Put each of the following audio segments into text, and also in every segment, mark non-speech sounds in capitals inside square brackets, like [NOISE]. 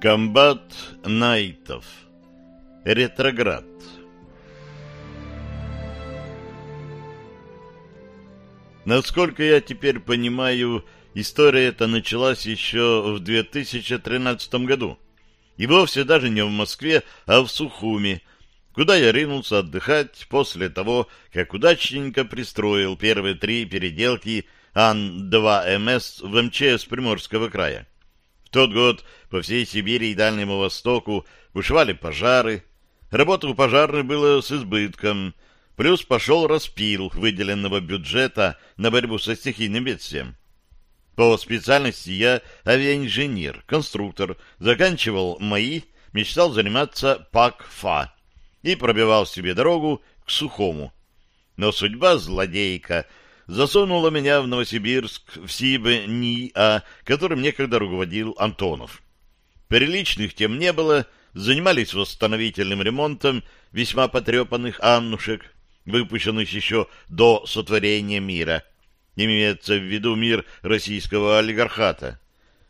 Комбат Найтов. Ретроград. Насколько я теперь понимаю, история эта началась еще в 2013 году. И вовсе даже не в Москве, а в Сухуми, куда я ринулся отдыхать после того, как удачненько пристроил первые три переделки Ан-2МС в МЧС Приморского края. Тот год по всей Сибири и Дальнему Востоку бушевали пожары. Работы у пожарных было с избытком, плюс пошел распил выделенного бюджета на борьбу со стихийным бедствием. По специальности я авиаинженер, конструктор, заканчивал МАИ, мечтал заниматься ПАК-ФА и пробивал себе дорогу к Сухому. Но судьба злодейка засунула меня в Новосибирск, в СИБ-НИА, которым некогда руководил Антонов. Приличных тем не было, занимались восстановительным ремонтом весьма потрепанных аннушек, выпущенных еще до сотворения мира. Имеется в виду мир российского олигархата.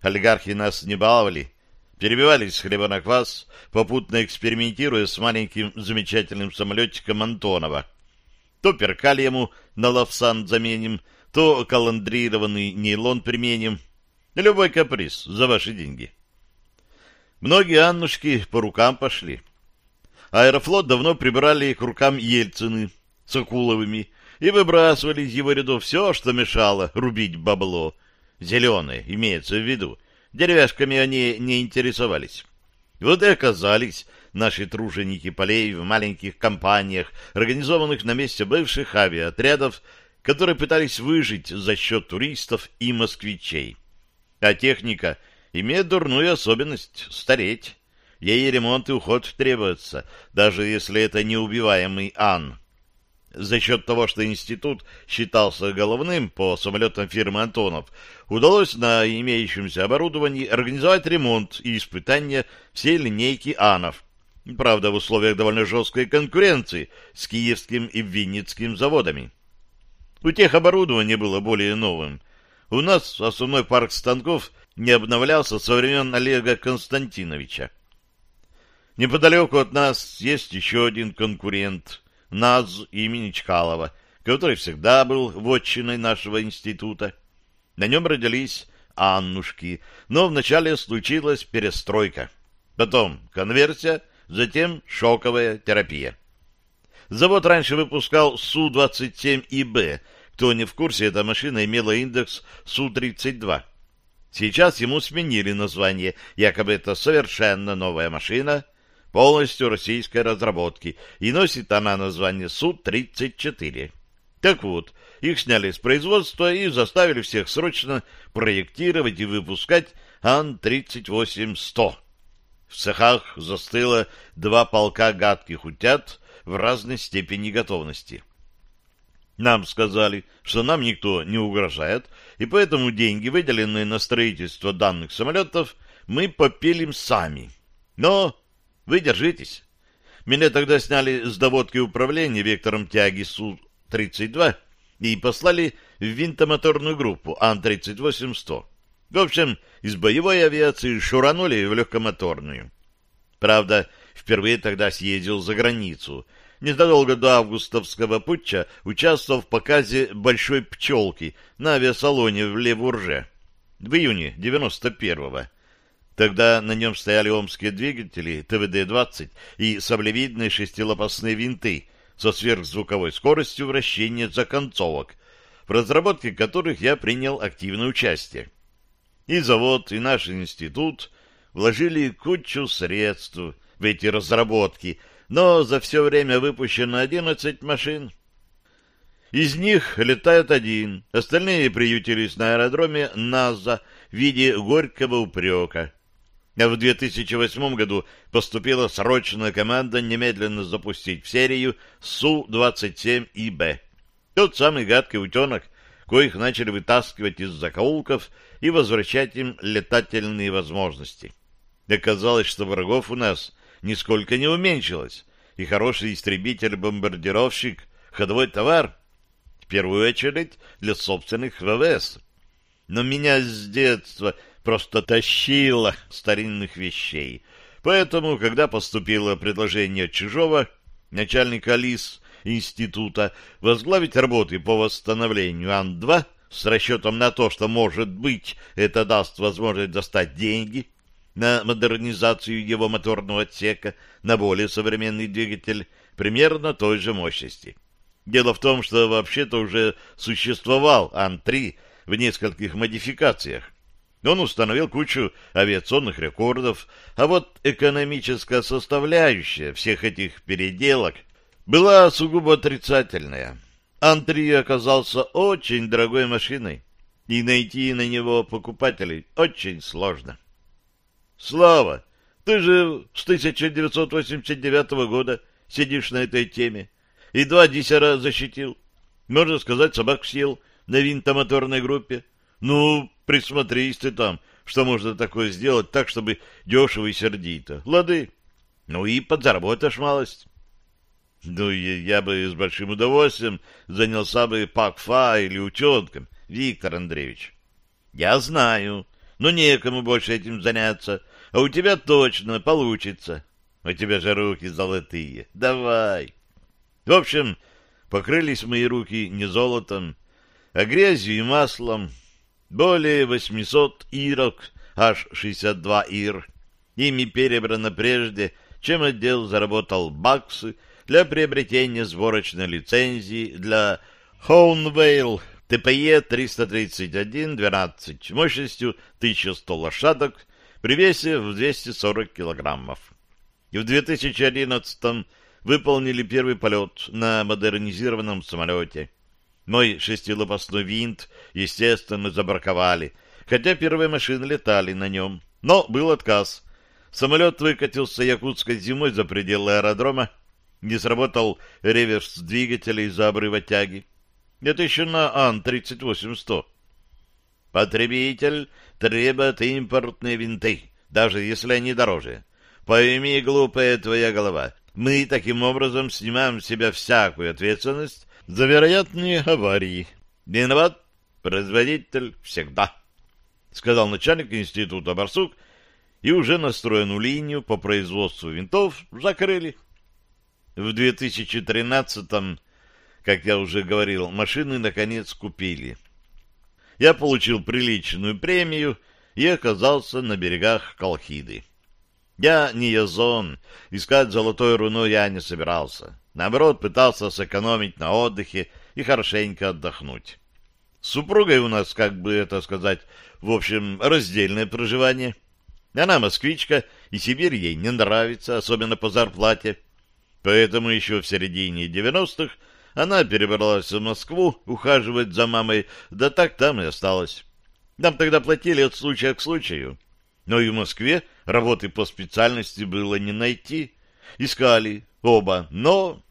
Олигархи нас не баловали, перебивались с хлеба на квас, попутно экспериментируя с маленьким замечательным самолетиком Антонова. То перкали ему на лавсан заменим, то каландрированный нейлон применим. Любой каприз за ваши деньги. Многие Аннушки по рукам пошли. Аэрофлот давно прибрали к рукам Ельцины с Акуловыми и выбрасывали из его рядов все, что мешало рубить бабло. Зеленое, имеется в виду. Деревяшками они не интересовались. Вот и оказались наши труженики полей в маленьких компаниях, организованных на месте бывших авиаотрядов, которые пытались выжить за счет туристов и москвичей. А техника — имеет дурную особенность — стареть. Ей ремонт и уход требуется, даже если это неубиваемый Ан. За счет того, что институт считался головным по самолетам фирмы «Антонов», удалось на имеющемся оборудовании организовать ремонт и испытания всей линейки Анов. Правда, в условиях довольно жесткой конкуренции с киевским и винницким заводами. У тех оборудование было более новым. У нас основной парк станков не обновлялся со времен Олега Константиновича. Неподалеку от нас есть еще один конкурент, НАЗ имени Чкалова, который всегда был вотчиной нашего института. На нем родились Аннушки, но вначале случилась перестройка. Потом конверсия, затем шоковая терапия. Завод раньше выпускал Су-27ИБ. Кто не в курсе, эта машина имела индекс Су-32. Сейчас ему сменили название, якобы это совершенно новая машина, полностью российской разработки, и носит она название Су-34. Так вот, их сняли с производства и заставили всех срочно проектировать и выпускать Ан-38-100. В цехах застыло два полка гадких утят в разной степени готовности. Нам сказали, что нам никто не угрожает, и поэтому деньги, выделенные на строительство данных самолетов, мы попилим сами. Но вы держитесь. Меня тогда сняли с доводки управления вектором тяги Су-32 и послали в винтомоторную группу Ан-38-100. В общем, из боевой авиации шуранули в легкомоторную. Правда, впервые тогда съездил за границу — незадолго до августовского путча участвовал в показе «Большой пчелки» на авиасалоне в Левурже в июне 91-го. Тогда на нем стояли омские двигатели ТВД-20 и саблевидные шестилопастные винты со сверхзвуковой скоростью вращения законцовок, в разработке которых я принял активное участие. И завод, и наш институт вложили кучу средств в эти разработки – но за все время выпущено 11 машин. Из них летает один, остальные приютились на аэродроме НАЗа в виде горького упрека. А в 2008 году поступила срочная команда немедленно запустить в серию Су-27ИБ. Тот самый гадкий утенок, коих начали вытаскивать из закоулков и возвращать им летательные возможности. Оказалось, что врагов у нас нисколько не уменьшилось, и хороший истребитель-бомбардировщик — ходовой товар, в первую очередь для собственных ВВС. Но меня с детства просто тащила старинных вещей. Поэтому, когда поступило предложение Чижова, начальника ЛИС института, возглавить работы по восстановлению Ан-2 с расчетом на то, что, может быть, это даст возможность достать деньги на модернизацию его моторного отсека, на более современный двигатель примерно той же мощности. Дело в том, что вообще-то уже существовал Ан-3 в нескольких модификациях. Он установил кучу авиационных рекордов, а вот экономическая составляющая всех этих переделок была сугубо отрицательная. Ан-3 оказался очень дорогой машиной, и найти на него покупателей очень сложно. Слава, ты же с 1989 года сидишь на этой теме и два диссера защитил. Можно сказать, собак съел на винтомоторной группе. Ну, присмотрись ты там, что можно такое сделать так, чтобы дешево и сердито. Лады. Ну и подзаработаешь малость. Ну, я, бы с большим удовольствием занялся бы ПАКФА или учетком, Виктор Андреевич. Я знаю, но некому больше этим заняться, а у тебя точно получится. У тебя же руки золотые. Давай. В общем, покрылись мои руки не золотом, а грязью и маслом. Более 800 ирок, аж 62 ир. Ими перебрано прежде, чем отдел заработал баксы для приобретения сборочной лицензии для Хоунвейл ТПЕ 331-12 мощностью 1100 лошадок при весе в 240 килограммов. И в 2011 выполнили первый полет на модернизированном самолете. Мой шестилопастной винт, естественно, забраковали, хотя первые машины летали на нем. Но был отказ. Самолет выкатился якутской зимой за пределы аэродрома, не сработал реверс двигателя из-за обрыва тяги. Это еще на Ан-38-100. Потребитель требует импортные винты, даже если они дороже. Пойми, глупая твоя голова, мы таким образом снимаем с себя всякую ответственность за вероятные аварии. Виноват производитель всегда, — сказал начальник института Барсук, и уже настроенную линию по производству винтов закрыли. В 2013-м, как я уже говорил, машины наконец купили. Я получил приличную премию и оказался на берегах Колхиды. Я не язон, искать золотое руно я не собирался. Наоборот, пытался сэкономить на отдыхе и хорошенько отдохнуть. С супругой у нас, как бы это сказать, в общем, раздельное проживание. Она москвичка, и Сибирь ей не нравится, особенно по зарплате. Поэтому еще в середине девяностых она перебралась в Москву ухаживать за мамой, да так там и осталась. Нам тогда платили от случая к случаю. Но и в Москве работы по специальности было не найти. Искали оба, но...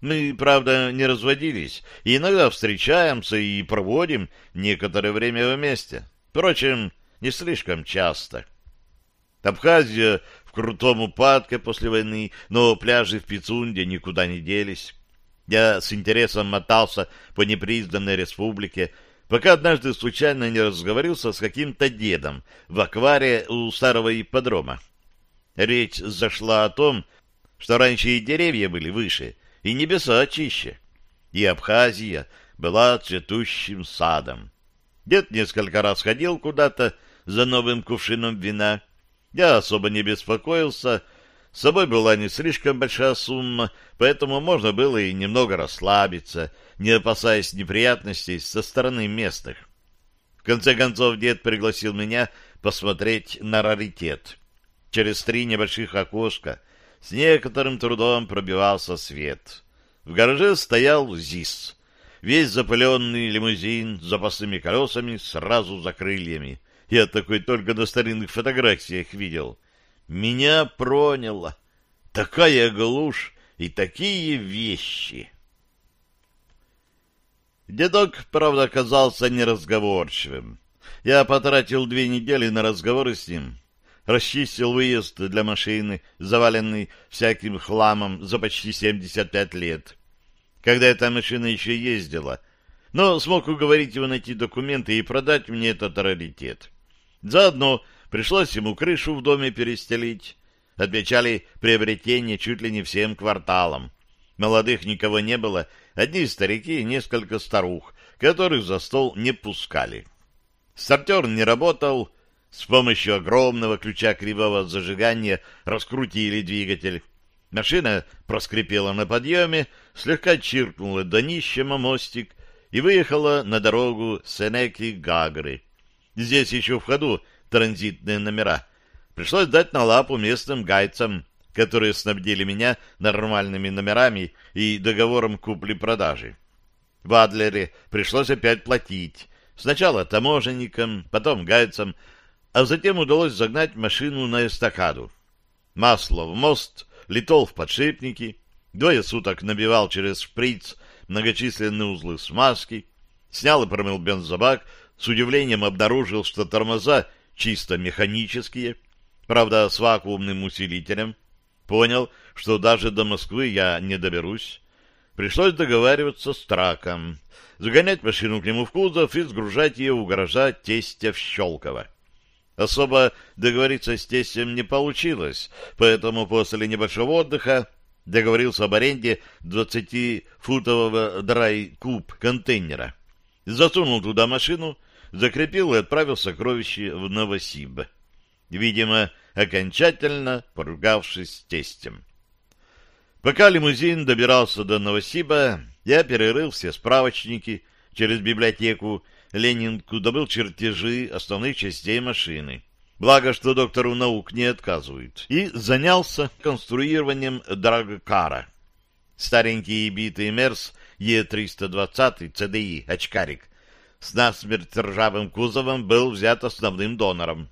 Мы, правда, не разводились, и иногда встречаемся и проводим некоторое время вместе. Впрочем, не слишком часто. Абхазия крутом упадке после войны, но пляжи в Пицунде никуда не делись. Я с интересом мотался по непризнанной республике, пока однажды случайно не разговорился с каким-то дедом в акваре у старого ипподрома. Речь зашла о том, что раньше и деревья были выше, и небеса чище, и Абхазия была цветущим садом. Дед несколько раз ходил куда-то за новым кувшином вина. Я особо не беспокоился, с собой была не слишком большая сумма, поэтому можно было и немного расслабиться, не опасаясь неприятностей со стороны местных. В конце концов, дед пригласил меня посмотреть на раритет. Через три небольших окошка с некоторым трудом пробивался свет. В гараже стоял ЗИС. Весь запыленный лимузин с запасными колесами сразу за крыльями. Я такой только на старинных фотографиях видел. Меня проняло. Такая глушь и такие вещи. Дедок, правда, оказался неразговорчивым. Я потратил две недели на разговоры с ним. Расчистил выезд для машины, заваленный всяким хламом за почти 75 лет. Когда эта машина еще ездила, но смог уговорить его найти документы и продать мне этот раритет. Заодно пришлось ему крышу в доме перестелить. Отмечали приобретение чуть ли не всем кварталом. Молодых никого не было, одни старики и несколько старух, которых за стол не пускали. Стартер не работал, с помощью огромного ключа кривого зажигания раскрутили двигатель. Машина проскрипела на подъеме, слегка чиркнула днищем о мостик и выехала на дорогу Сенеки-Гагры. Здесь еще в ходу транзитные номера. Пришлось дать на лапу местным гайцам, которые снабдили меня нормальными номерами и договором купли-продажи. В Адлере пришлось опять платить. Сначала таможенникам, потом гайцам, а затем удалось загнать машину на эстакаду. Масло в мост, литол в подшипники, двое суток набивал через шприц многочисленные узлы смазки, снял и промыл бензобак, с удивлением обнаружил, что тормоза чисто механические, правда, с вакуумным усилителем. Понял, что даже до Москвы я не доберусь. Пришлось договариваться с траком, загонять машину к нему в кузов и сгружать ее у гаража тестя в Щелково. Особо договориться с тестем не получилось, поэтому после небольшого отдыха договорился об аренде 20-футового драй-куб контейнера. Засунул туда машину, закрепил и отправил сокровище в Новосиб. Видимо, окончательно поругавшись с тестем. Пока лимузин добирался до Новосиба, я перерыл все справочники через библиотеку Ленинку, добыл чертежи основных частей машины. Благо, что доктору наук не отказывают. И занялся конструированием драгкара. Старенький битый Мерс Е320 CDI очкарик с насмерть ржавым кузовом был взят основным донором.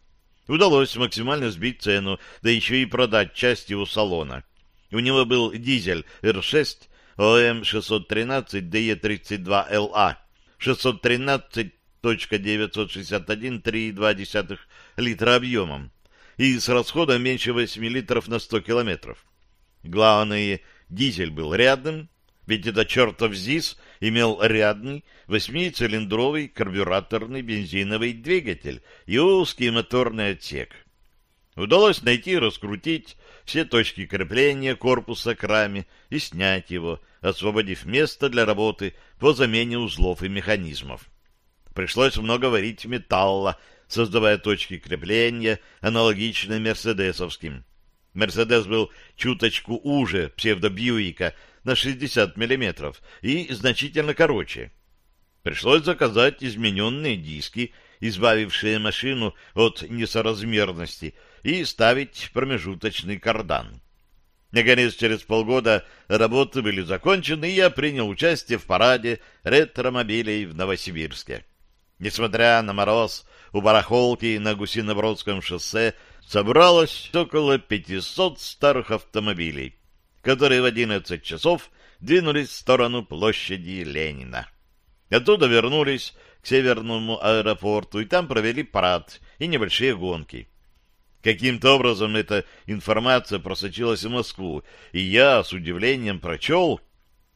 Удалось максимально сбить цену, да еще и продать часть его салона. У него был дизель R6 ОМ-613 DE32LA 613.961,3,2 литра объемом и с расходом меньше 8 литров на 100 километров. Главное, дизель был рядным, ведь это чертов ЗИС имел рядный восьмицилиндровый карбюраторный бензиновый двигатель и узкий моторный отсек. Удалось найти и раскрутить все точки крепления корпуса к раме и снять его, освободив место для работы по замене узлов и механизмов. Пришлось много варить металла, создавая точки крепления, аналогичные мерседесовским. Мерседес был чуточку уже псевдобьюика на 60 мм и значительно короче. Пришлось заказать измененные диски, избавившие машину от несоразмерности, и ставить промежуточный кардан. Наконец, через полгода работы были закончены, и я принял участие в параде ретромобилей в Новосибирске. Несмотря на мороз, у барахолки на Гусинобродском шоссе собралось около 500 старых автомобилей, которые в 11 часов двинулись в сторону площади Ленина. Оттуда вернулись к северному аэропорту и там провели парад и небольшие гонки. Каким-то образом эта информация просочилась в Москву, и я с удивлением прочел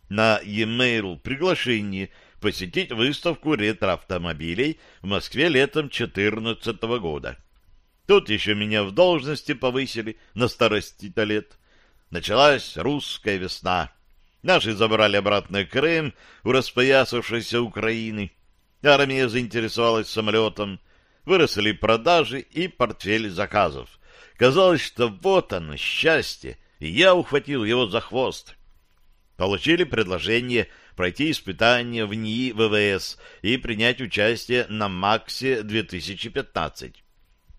на e-mail приглашение посетить выставку ретроавтомобилей в Москве летом 2014 года. Тут еще меня в должности повысили на старости-то лет. Началась русская весна. Наши забрали обратно Крым у распоясавшейся Украины. Армия заинтересовалась самолетом. Выросли продажи и портфель заказов. Казалось, что вот оно, счастье, и я ухватил его за хвост. Получили предложение пройти испытания в НИИ ВВС и принять участие на МАКСе 2015.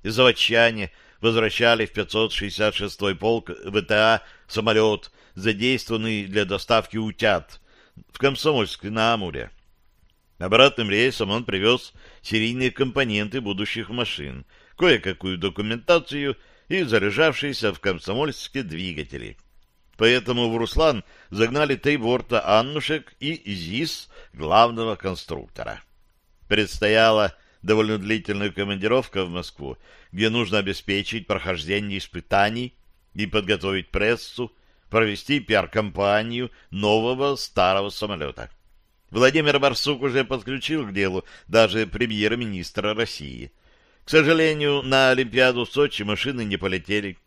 Заводчане возвращали в 566-й полк ВТА самолет, задействованный для доставки утят в Комсомольск на Амуре. Обратным рейсом он привез серийные компоненты будущих машин, кое-какую документацию и заряжавшиеся в Комсомольске двигатели. Поэтому в Руслан загнали три борта Аннушек и ЗИС главного конструктора. Предстояла довольно длительная командировка в Москву, где нужно обеспечить прохождение испытаний и подготовить прессу, провести пиар-компанию нового старого самолета. Владимир Барсук уже подключил к делу даже премьер-министра России. К сожалению, на Олимпиаду в Сочи машины не полетели.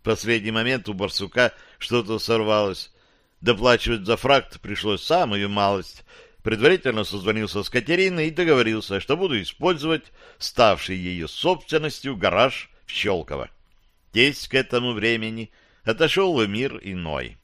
В последний момент у барсука что-то сорвалось. Доплачивать за фракт пришлось самую малость. Предварительно созвонился с Катериной и договорился, что буду использовать ставший ее собственностью гараж в Щелково. Тесть к этому времени отошел в мир иной.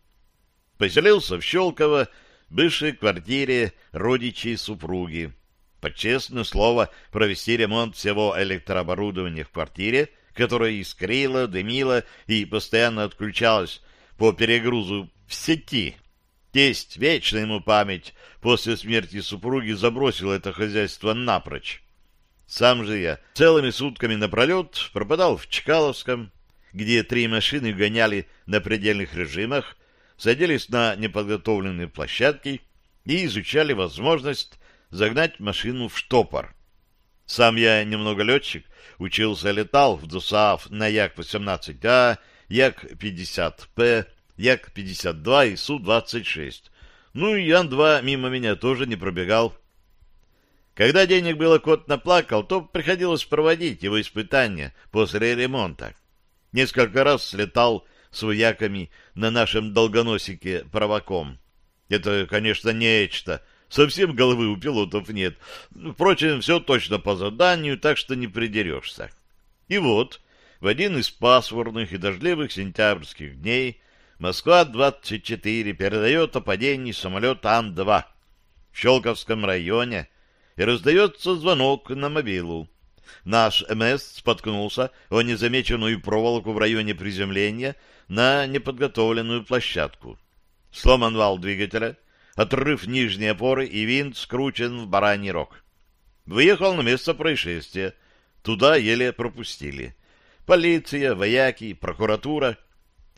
Поселился в Щелково, бывшей квартире родичей супруги. Под честное слово, провести ремонт всего электрооборудования в квартире, которое искрило, дымило и постоянно отключалось по перегрузу в сети. Тесть, вечная ему память, после смерти супруги забросил это хозяйство напрочь. Сам же я целыми сутками напролет пропадал в Чкаловском, где три машины гоняли на предельных режимах, садились на неподготовленные площадки и изучали возможность загнать машину в штопор. Сам я немного летчик, учился летал в ДУСАФ на Як-18А, Як-50П, Як-52 и Су-26. Ну и Ян-2 мимо меня тоже не пробегал. Когда денег было, кот наплакал, то приходилось проводить его испытания после ремонта. Несколько раз слетал с вояками на нашем долгоносике праваком. Это, конечно, нечто. Совсем головы у пилотов нет. Впрочем, все точно по заданию, так что не придерешься. И вот, в один из пасмурных и дождливых сентябрьских дней Москва-24 передает о падении самолета Ан-2 в Щелковском районе, и раздается звонок на мобилу. Наш МС споткнулся о незамеченную проволоку в районе приземления на неподготовленную площадку. Сломан вал двигателя, отрыв нижней опоры и винт скручен в бараний рог. Выехал на место происшествия. Туда еле пропустили. Полиция, вояки, прокуратура.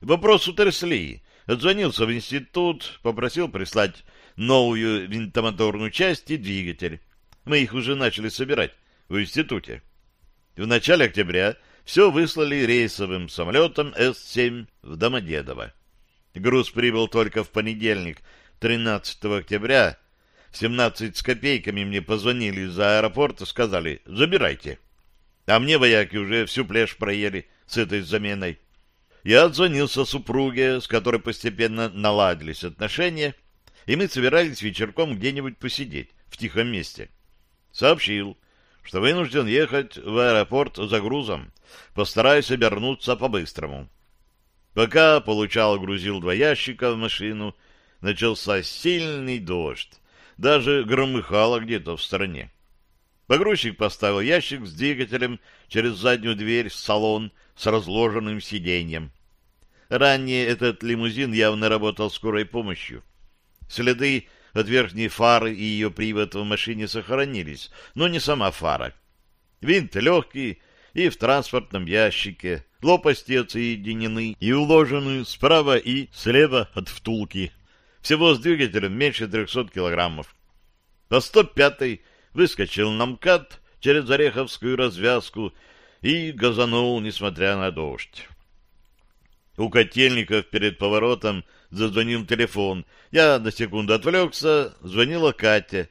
Вопрос утрясли. Отзвонился в институт, попросил прислать новую винтомоторную часть и двигатель. Мы их уже начали собирать в институте. В начале октября все выслали рейсовым самолетом С-7 в Домодедово. Груз прибыл только в понедельник, 13 октября. В 17 с копейками мне позвонили из аэропорта, сказали «забирайте». А мне вояки уже всю плешь проели с этой заменой. Я отзвонился супруге, с которой постепенно наладились отношения, и мы собирались вечерком где-нибудь посидеть в тихом месте сообщил, что вынужден ехать в аэропорт за грузом. Постараюсь обернуться по-быстрому. Пока получал грузил два ящика в машину, начался сильный дождь. Даже громыхало где-то в стороне. Погрузчик поставил ящик с двигателем через заднюю дверь в салон с разложенным сиденьем. Ранее этот лимузин явно работал скорой помощью. Следы от верхней фары и ее привод в машине сохранились, но не сама фара. Винт легкий и в транспортном ящике, лопасти отсоединены и уложены справа и слева от втулки. Всего с двигателем меньше 300 килограммов. По 105-й выскочил на МКАД через Ореховскую развязку и газанул, несмотря на дождь. У котельников перед поворотом зазвонил телефон. Я на секунду отвлекся, звонила Катя.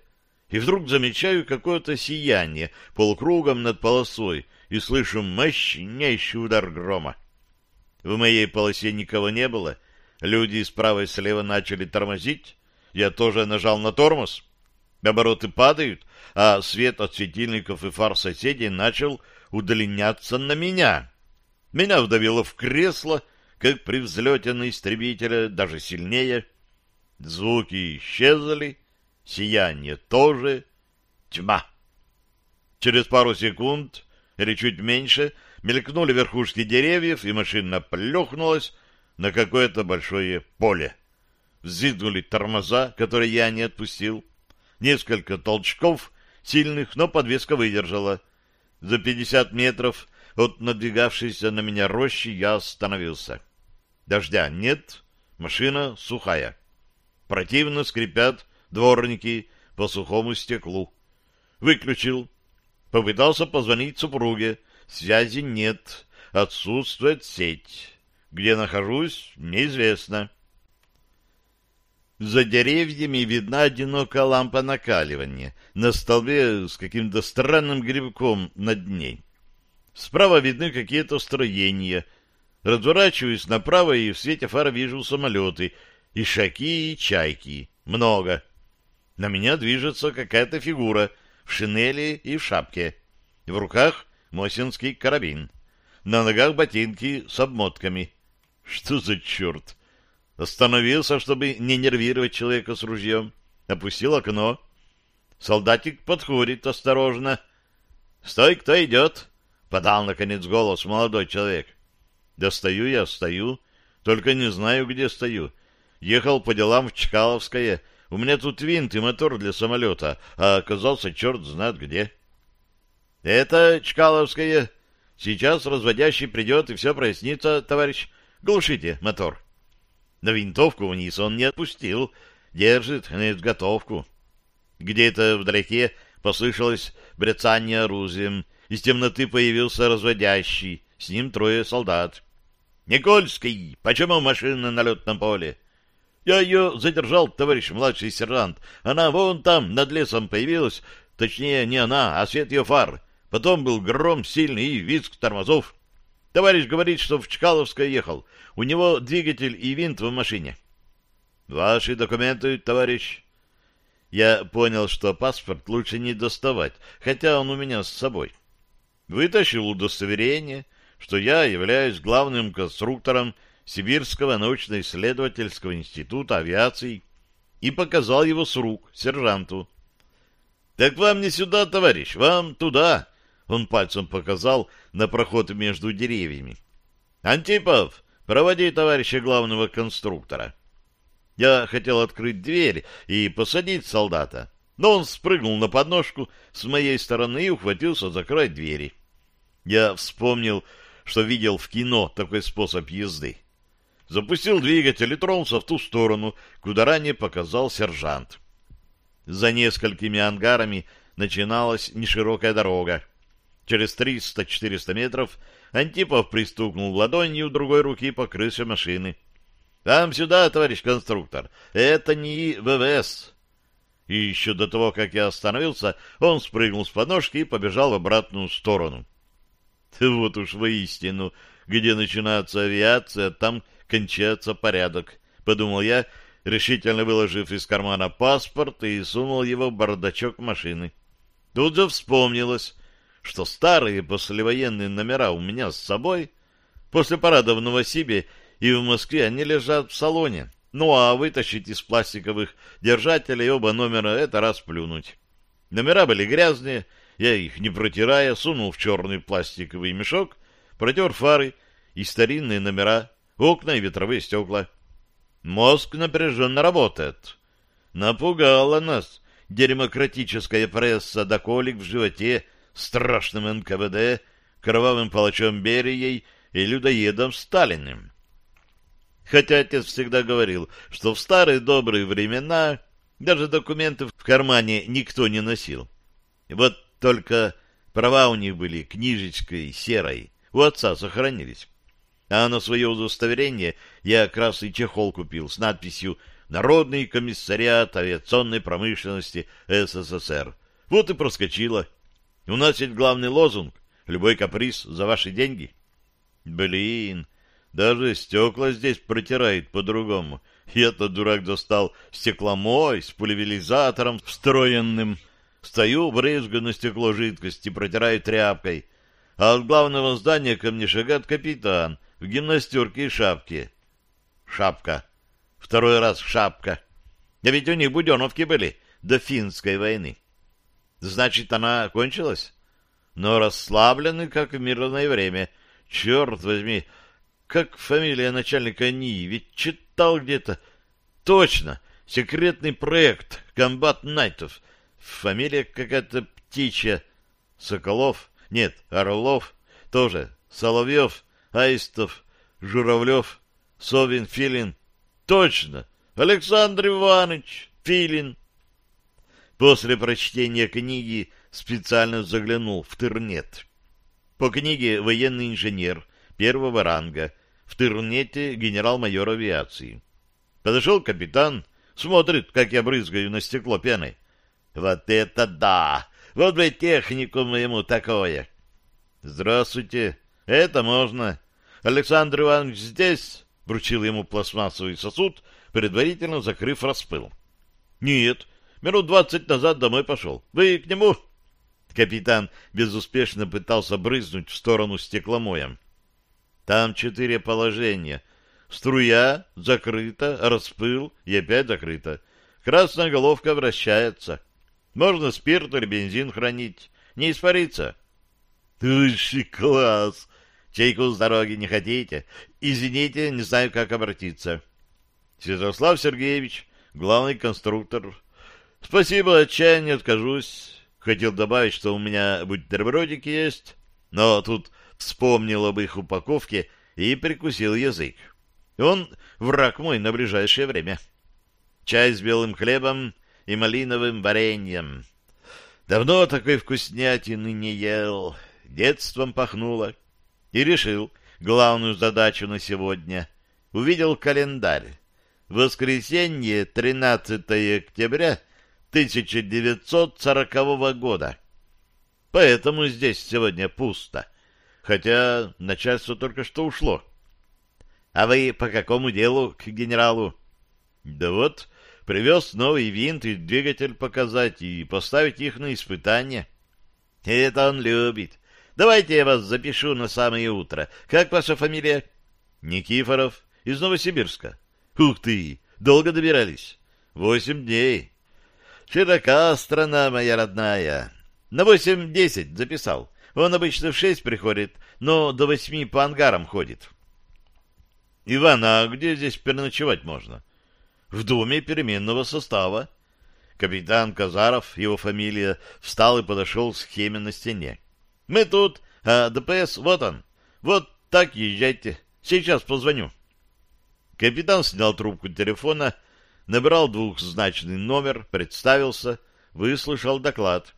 И вдруг замечаю какое-то сияние полукругом над полосой и слышу мощнейший удар грома. В моей полосе никого не было. Люди справа и слева начали тормозить. Я тоже нажал на тормоз. Обороты падают, а свет от светильников и фар соседей начал удлиняться на меня. Меня вдавило в кресло, как при взлете на истребителя, даже сильнее. Звуки исчезли, сияние тоже, тьма. Через пару секунд, или чуть меньше, мелькнули верхушки деревьев, и машина плюхнулась на какое-то большое поле. Взвизгнули тормоза, которые я не отпустил. Несколько толчков, сильных, но подвеска выдержала. За пятьдесят метров от надвигавшейся на меня рощи я остановился. Дождя нет, машина сухая. Противно скрипят дворники по сухому стеклу. Выключил. Попытался позвонить супруге. Связи нет, отсутствует сеть. Где нахожусь, неизвестно. За деревьями видна одинокая лампа накаливания на столбе с каким-то странным грибком над ней. Справа видны какие-то строения. Разворачиваюсь направо, и в свете фар вижу самолеты. И шаки, и чайки. Много. На меня движется какая-то фигура в шинели и в шапке. В руках мосинский карабин. На ногах ботинки с обмотками. Что за черт? Остановился, чтобы не нервировать человека с ружьем. Опустил окно. Солдатик подходит осторожно. «Стой, кто идет?» — подал, наконец, голос молодой человек. «Да стою я, стою. Только не знаю, где стою. Ехал по делам в Чкаловское. У меня тут винт и мотор для самолета, а оказался черт знает где». «Это Чкаловское. Сейчас разводящий придет, и все прояснится, товарищ. Глушите мотор». На винтовку вниз он не отпустил. Держит на изготовку. Где-то вдалеке послышалось брецание оружием. Из темноты появился разводящий. С ним трое солдат. «Никольский, почему машина на летном поле?» «Я ее задержал, товарищ младший сержант. Она вон там, над лесом появилась. Точнее, не она, а свет ее фар. Потом был гром сильный и визг тормозов. Товарищ говорит, что в Чкаловское ехал. У него двигатель и винт в машине. Ваши документы, товарищ. Я понял, что паспорт лучше не доставать, хотя он у меня с собой. Вытащил удостоверение, что я являюсь главным конструктором Сибирского научно-исследовательского института авиации и показал его с рук сержанту. — Так вам не сюда, товарищ, вам туда, он пальцем показал на проход между деревьями. «Антипов, проводи товарища главного конструктора». Я хотел открыть дверь и посадить солдата, но он спрыгнул на подножку с моей стороны и ухватился за край двери. Я вспомнил, что видел в кино такой способ езды. Запустил двигатель и тронулся в ту сторону, куда ранее показал сержант. За несколькими ангарами начиналась неширокая дорога. Через 300-400 метров Антипов пристукнул ладонью другой руки по крыше машины. «Там сюда, товарищ конструктор, это не ВВС». И еще до того, как я остановился, он спрыгнул с подножки и побежал в обратную сторону. [LAUGHS] Вот уж воистину, где начинается авиация, там кончается порядок, — подумал я, решительно выложив из кармана паспорт и сунул его в бардачок машины. Тут же вспомнилось, что старые послевоенные номера у меня с собой. После парада в Новосибе и в Москве они лежат в салоне. Ну, а вытащить из пластиковых держателей оба номера — это расплюнуть. Номера были грязные, я их, не протирая, сунул в черный пластиковый мешок, протер фары и старинные номера, окна и ветровые стекла. Мозг напряженно работает. Напугала нас демократическая пресса до колик в животе страшным НКВД, кровавым палачом Берией и людоедом Сталиным. Хотя отец всегда говорил, что в старые добрые времена даже документы в кармане никто не носил. Вот только права у них были книжечкой серой, у отца сохранились. А на свое удостоверение я красный чехол купил с надписью «Народный комиссариат авиационной промышленности СССР». Вот и проскочило. У нас ведь главный лозунг — любой каприз за ваши деньги. Блин, даже стекла здесь протирает по-другому. Я-то, дурак, достал стекломой с пульверизатором встроенным. Стою, брызгаю на стекло жидкости, протираю тряпкой. А от главного здания ко мне шагает капитан в гимнастерке и шапке. Шапка. Второй раз шапка. А ведь у них буденовки были до финской войны. Значит, она кончилась? Но расслаблены, как в мирное время. Черт возьми, как фамилия начальника НИИ, ведь читал где-то. Точно, секретный проект Комбат Найтов. Фамилия какая-то птичья. Соколов? Нет, Орлов. Тоже. Соловьев, Аистов, Журавлев, Совин, Филин. Точно, Александр Иванович Филин. После прочтения книги специально заглянул в Тырнет. По книге «Военный инженер» первого ранга, в Тырнете генерал-майор авиации. Подошел капитан, смотрит, как я брызгаю на стекло пеной. Вот это да! Вот бы технику моему такое! Здравствуйте. Это можно. Александр Иванович здесь? Вручил ему пластмассовый сосуд, предварительно закрыв распыл. Нет, минут двадцать назад домой пошел. Вы к нему? Капитан безуспешно пытался брызнуть в сторону стекломоем. Там четыре положения. Струя закрыта, распыл и опять закрыта. Красная головка вращается. Можно спирт или бензин хранить. Не испарится. Высший класс! Чайку с дороги не хотите? Извините, не знаю, как обратиться. Святослав Сергеевич, главный конструктор. Спасибо, отчаянно откажусь. Хотел добавить, что у меня бутербродики есть, но тут вспомнил об их упаковке и прикусил язык. Он враг мой на ближайшее время. Чай с белым хлебом и малиновым вареньем. Давно такой вкуснятины не ел, детством пахнуло. И решил главную задачу на сегодня. Увидел календарь. Воскресенье, 13 октября 1940 года. Поэтому здесь сегодня пусто. Хотя начальство только что ушло. А вы по какому делу к генералу? Да вот, привез новый винт и двигатель показать и поставить их на испытание. Это он любит. Давайте я вас запишу на самое утро. Как ваша фамилия? Никифоров, из Новосибирска. Ух ты, долго добирались? Восемь дней. Широка страна моя родная. На восемь-десять записал. Он обычно в шесть приходит, но до восьми по ангарам ходит. Иван, а где здесь переночевать можно? — в доме переменного состава. Капитан Казаров, его фамилия, встал и подошел к схеме на стене. «Мы тут, а ДПС вот он. Вот так езжайте. Сейчас позвоню». Капитан снял трубку телефона, набрал двухзначный номер, представился, выслушал доклад.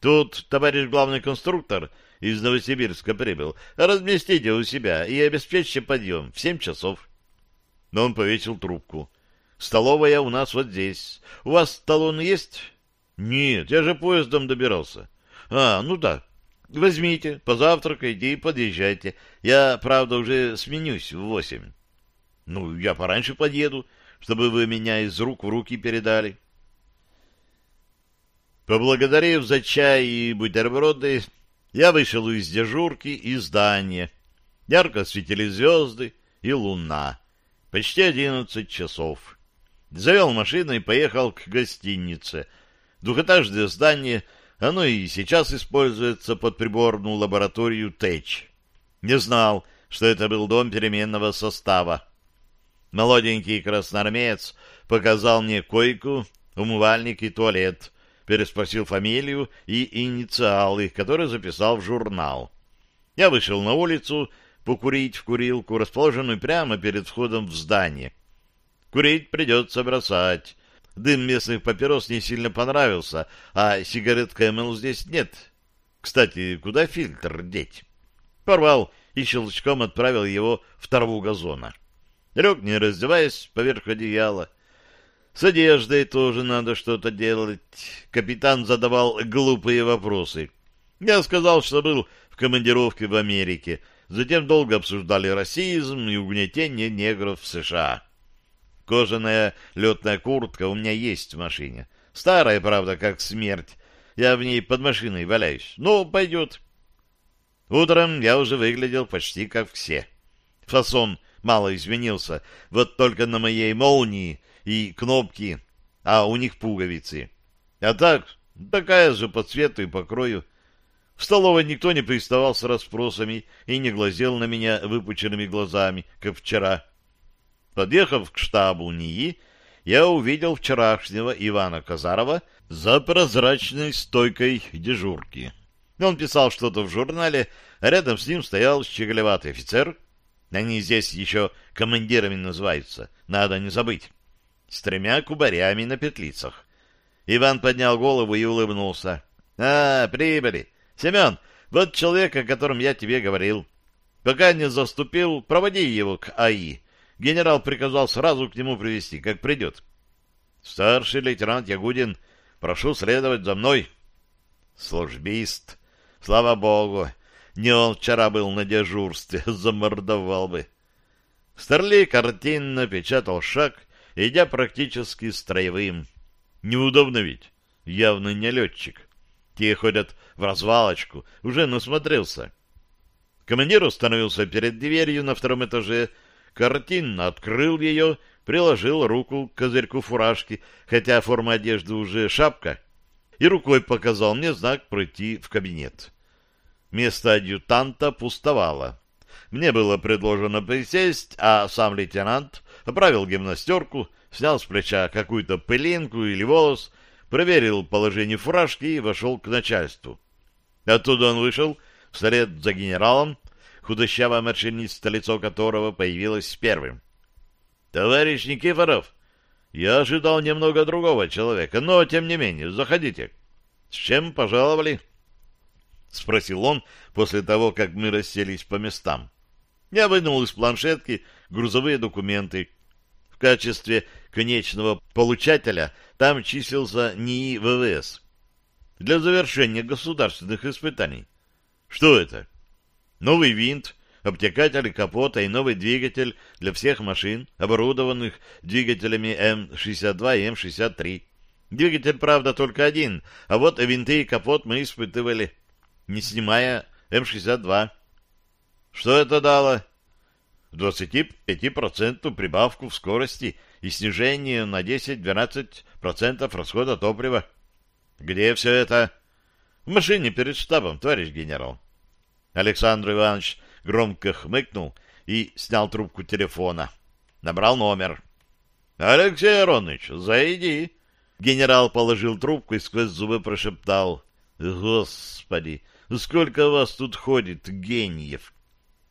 «Тут товарищ главный конструктор из Новосибирска прибыл. Разместите у себя и обеспечьте подъем в семь часов». Но он повесил трубку. Столовая у нас вот здесь. У вас талон есть? Нет, я же поездом добирался. А, ну да. Возьмите, позавтракайте и подъезжайте. Я, правда, уже сменюсь в восемь. Ну, я пораньше подъеду, чтобы вы меня из рук в руки передали. Поблагодарив за чай и бутерброды, я вышел из дежурки и здания. Ярко светили звезды и луна. Почти одиннадцать часов. Завел машину и поехал к гостинице. Двухэтажное здание, оно и сейчас используется под приборную лабораторию ТЭЧ. Не знал, что это был дом переменного состава. Молоденький красноармеец показал мне койку, умывальник и туалет, переспросил фамилию и инициалы, которые записал в журнал. Я вышел на улицу покурить в курилку, расположенную прямо перед входом в здание. Курить придется бросать. Дым местных папирос не сильно понравился, а сигарет Camel здесь нет. Кстати, куда фильтр деть? Порвал и щелчком отправил его в траву газона. Лег, не раздеваясь, поверх одеяла. С одеждой тоже надо что-то делать. Капитан задавал глупые вопросы. Я сказал, что был в командировке в Америке. Затем долго обсуждали расизм и угнетение негров в США. Кожаная летная куртка у меня есть в машине. Старая, правда, как смерть. Я в ней под машиной валяюсь. Ну, пойдет. Утром я уже выглядел почти как все. Фасон мало изменился. Вот только на моей молнии и кнопки, а у них пуговицы. А так, такая же по цвету и покрою. В столовой никто не приставал с расспросами и не глазел на меня выпученными глазами, как вчера. Подъехав к штабу НИИ, я увидел вчерашнего Ивана Казарова за прозрачной стойкой дежурки. Он писал что-то в журнале, а рядом с ним стоял щеголеватый офицер. Они здесь еще командирами называются, надо не забыть. С тремя кубарями на петлицах. Иван поднял голову и улыбнулся. — А, прибыли. Семен, вот человек, о котором я тебе говорил. Пока не заступил, проводи его к АИ. Генерал приказал сразу к нему привести, как придет. Старший лейтенант Ягудин, прошу следовать за мной. Службист. Слава богу. Не он вчера был на дежурстве, [LAUGHS] замордовал бы. Старлей картинно печатал шаг, идя практически строевым. Неудобно ведь, явно не летчик. Те ходят в развалочку, уже насмотрелся. Командир остановился перед дверью на втором этаже, картинно открыл ее, приложил руку к козырьку фуражки, хотя форма одежды уже шапка, и рукой показал мне знак пройти в кабинет. Место адъютанта пустовало. Мне было предложено присесть, а сам лейтенант оправил гимнастерку, снял с плеча какую-то пылинку или волос, проверил положение фуражки и вошел к начальству. Оттуда он вышел вслед за генералом, худощавое машинист, лицо которого появилось первым. — Товарищ Никифоров, я ожидал немного другого человека, но, тем не менее, заходите. — С чем пожаловали? — спросил он после того, как мы расселись по местам. Я вынул из планшетки грузовые документы. В качестве конечного получателя там числился НИИ ВВС для завершения государственных испытаний. Что это? Новый винт, обтекатель капота и новый двигатель для всех машин, оборудованных двигателями М-62 и М-63. Двигатель, правда, только один, а вот винты и капот мы испытывали, не снимая М-62. Что это дало? 25% прибавку в скорости и снижение на 10-12% расхода топлива. Где все это? В машине перед штабом, товарищ генерал. Александр Иванович громко хмыкнул и снял трубку телефона. Набрал номер. «Алексей Аронович, зайди!» Генерал положил трубку и сквозь зубы прошептал. «Господи, сколько вас тут ходит, гениев!»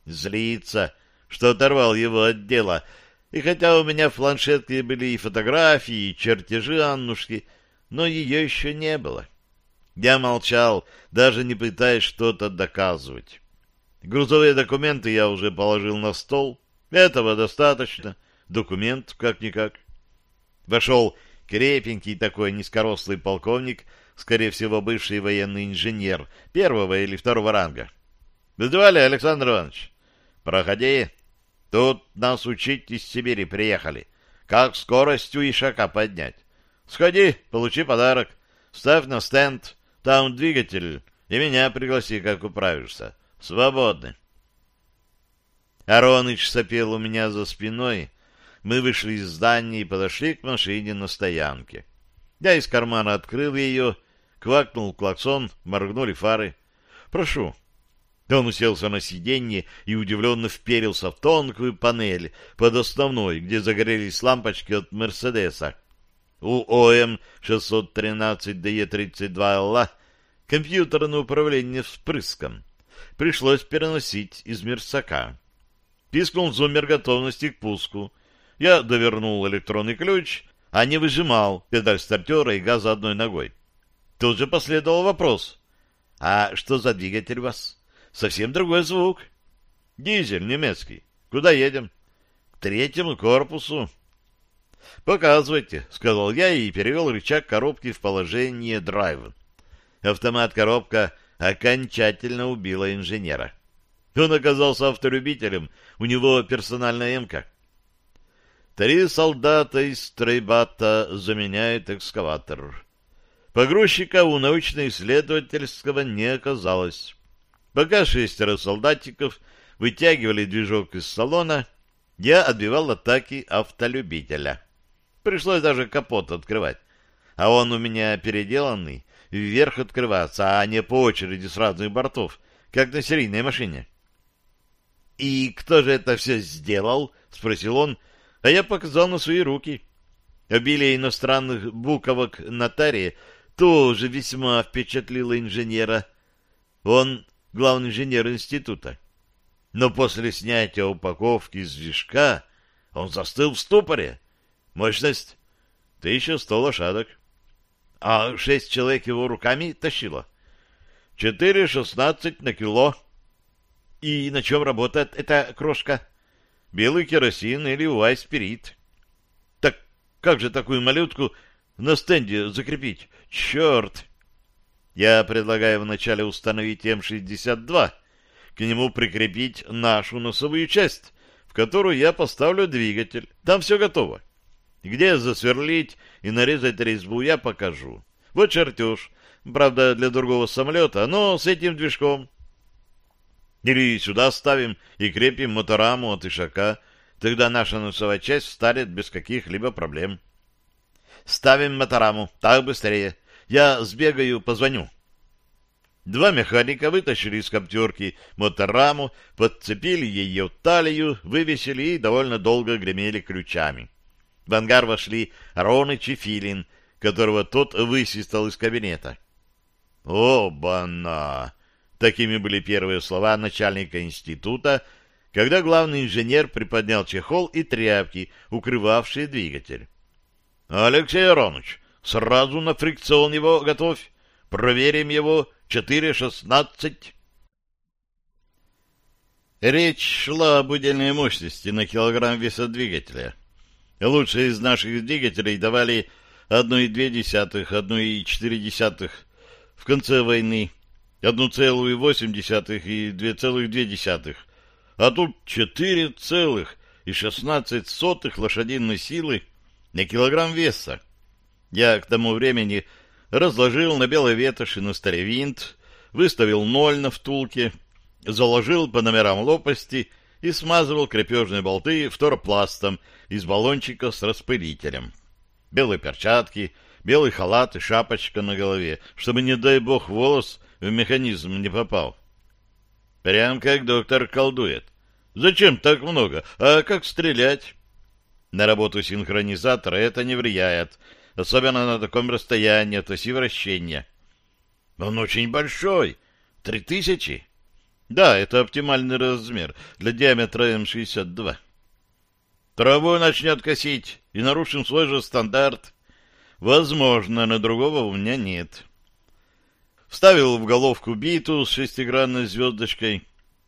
Злится, что оторвал его от дела. И хотя у меня в планшетке были и фотографии, и чертежи Аннушки, но ее еще не было. Я молчал, даже не пытаясь что-то доказывать. Грузовые документы я уже положил на стол. Этого достаточно. Документ, как-никак. Вошел крепенький такой низкорослый полковник, скорее всего, бывший военный инженер первого или второго ранга. «Вызывали, Александр Иванович?» «Проходи. Тут нас учить из Сибири приехали. Как скоростью ишака поднять. Сходи, получи подарок. Ставь на стенд. Там двигатель. И меня пригласи, как управишься. Свободны. Ароныч сопел у меня за спиной. Мы вышли из здания и подошли к машине на стоянке. Я из кармана открыл ее, квакнул клаксон, моргнули фары. «Прошу». Он уселся на сиденье и удивленно вперился в тонкую панель под основной, где загорелись лампочки от «Мерседеса». У OM-613DE-32LA компьютерное управление впрыском. Пришлось переносить из Мерсака. Пискнул зуммер готовности к пуску. Я довернул электронный ключ, а не выжимал педаль стартера и газа одной ногой. Тут же последовал вопрос. «А что за двигатель у вас?» «Совсем другой звук». «Дизель немецкий. Куда едем?» «К третьему корпусу». «Показывайте», — сказал я и перевел рычаг коробки в положение драйв. Автомат-коробка окончательно убила инженера. Он оказался автолюбителем, у него персональная эмка. Три солдата из стройбата заменяет экскаватор. Погрузчика у научно-исследовательского не оказалось. Пока шестеро солдатиков вытягивали движок из салона, я отбивал атаки автолюбителя. Пришлось даже капот открывать. А он у меня переделанный, вверх открываться, а не по очереди с разных бортов, как на серийной машине. «И кто же это все сделал?» — спросил он, а я показал на свои руки. Обилие иностранных буковок на таре тоже весьма впечатлило инженера. Он главный инженер института. Но после снятия упаковки из движка он застыл в ступоре. Мощность — тысяча сто лошадок. А шесть человек его руками тащило. Четыре шестнадцать на кило. И на чем работает эта крошка? Белый керосин или уайспирит. Так как же такую малютку на стенде закрепить? Черт! Я предлагаю вначале установить М-62, к нему прикрепить нашу носовую часть, в которую я поставлю двигатель. Там все готово. Где засверлить и нарезать резьбу, я покажу. Вот чертеж. Правда, для другого самолета, но с этим движком. Или сюда ставим и крепим мотораму от Ишака. Тогда наша носовая часть встанет без каких-либо проблем. Ставим мотораму. Так быстрее. Я сбегаю, позвоню. Два механика вытащили из коптерки мотораму, подцепили ее талию, вывесили и довольно долго гремели ключами. В ангар вошли Роныч и Филин, которого тот высвистал из кабинета. «Оба-на!» Такими были первые слова начальника института, когда главный инженер приподнял чехол и тряпки, укрывавшие двигатель. — Алексей Аронович, сразу на фрикцион его готовь. Проверим его 4.16. Речь шла об удельной мощности на килограмм веса двигателя. Лучшие из наших двигателей давали 1,2, 1,4 в конце войны 1,8 и 2,2, а тут 4,16 лошадиной силы на килограмм веса. Я к тому времени разложил на белой ветоши на столе винт, выставил ноль на втулке, заложил по номерам лопасти и смазывал крепежные болты фторопластом из баллончика с распылителем. Белые перчатки, белый халат и шапочка на голове, чтобы, не дай бог, волос в механизм не попал. Прям как доктор колдует. Зачем так много? А как стрелять? На работу синхронизатора это не влияет, особенно на таком расстоянии от оси вращения. Он очень большой, три тысячи. Да, это оптимальный размер для диаметра М62. Траву начнет косить, и нарушим свой же стандарт. Возможно, на другого у меня нет вставил в головку биту с шестигранной звездочкой,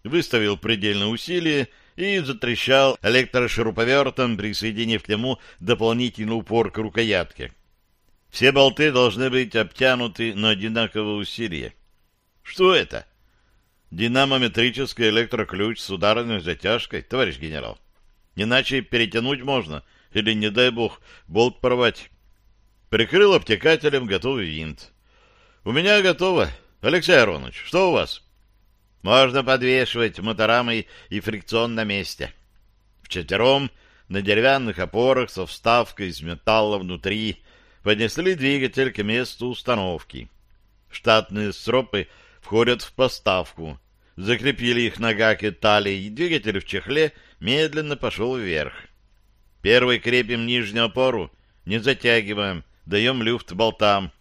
выставил предельное усилие и затрещал электрошуруповертом, присоединив к нему дополнительный упор к рукоятке. Все болты должны быть обтянуты на одинаковое усилие. Что это? Динамометрический электроключ с ударной затяжкой, товарищ генерал. Иначе перетянуть можно, или, не дай бог, болт порвать. Прикрыл обтекателем готовый винт. — У меня готово. Алексей Аронович, что у вас? — Можно подвешивать моторамы и фрикцион на месте. Вчетвером на деревянных опорах со вставкой из металла внутри поднесли двигатель к месту установки. Штатные стропы входят в поставку. Закрепили их на гаке талии, и двигатель в чехле медленно пошел вверх. Первый крепим нижнюю опору, не затягиваем, даем люфт болтам